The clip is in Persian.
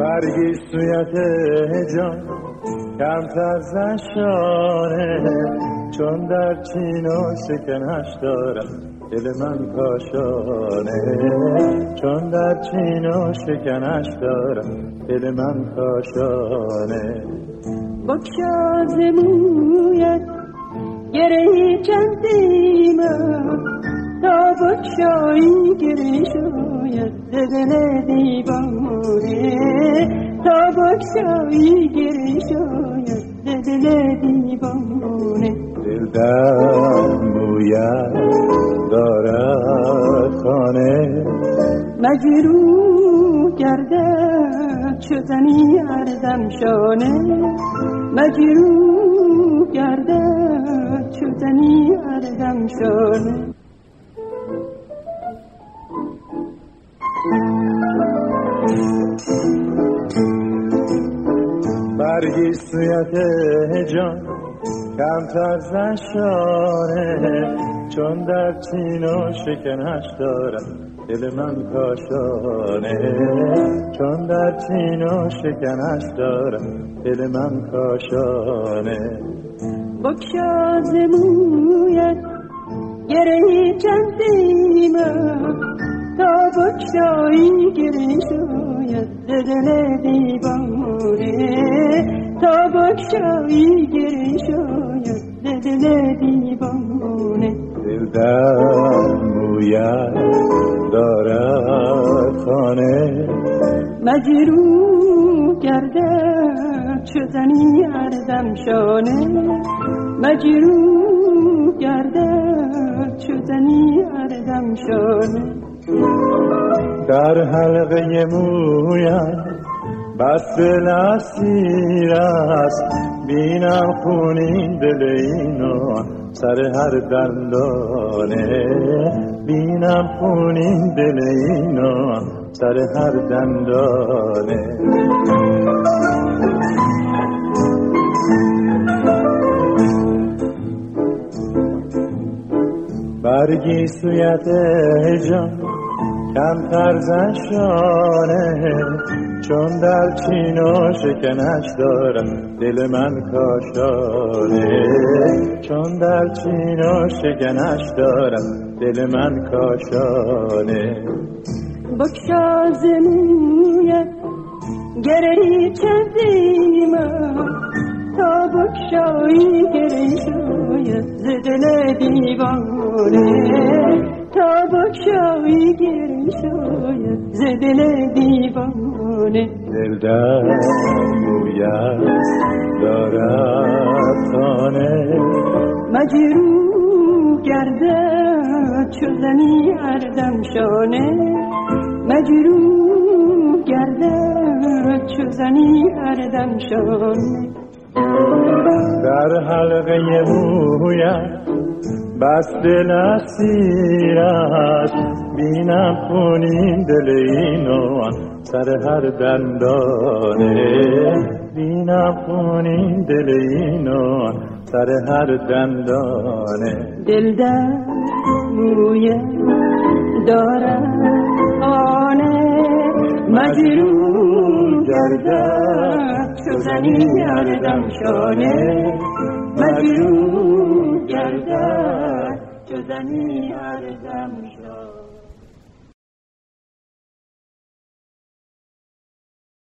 برگی سویت جان کمتر زشانه چون در چین و شکنش دارم دل من کاشانه. چون در چین و شکنش دارم دل من کاشانه. بکشاز مویت گره چندیم تا بکشایی گره شاید دل دیوانه تا بکشایی گره شاید دل دیوانه دل در مویت دارد خانه. مجروح گردد شدنی اردم شانه. مجروح گردد شدنی اردم شانه. برگی سویت جان کمتر زشانه چون در چین و شکنش دارم. دل من کاشانه. چون در چین و شکنش دارم. دل من کاشانه. بکشاز مویت گره چندیم تا بکشایی گره شاید دل دیوانه تا بکشایی گره شاید دل دیوانه دل در مویت دارد خانه مجروح گردد شدنی اردم شانه مجروح گردد شدنی اردم شانه در حلقه مویت بس اسیر است. بینم خونین دل اینو سر هر دندانه. بینم خونین دل اینو سر هر دندانه. برگی سویت جان کمتر زشانه چون در چین و شکنش دارم دل من کاشانه. چون در چین و شکنش دارم دل من کاشانه. بکشاز مویت گره چندیم تا بکشایی گره شاید ز دل دیوانه. تا بکشایی گره شاید ز دل دیوانه دل مویت دارد خانه مجروح گردد شدنی اردم شانه مجروح گردد شدنی اردم شانه در حلقه مویت بس دل است بینم خونین دل اینو سر هر دندانه. بینم خونین دل اینو سر هر دندانه. دل در دارد آنه مجروح گردد شدنی اردم شانه. مجروح گردد شدنی اردم شانه.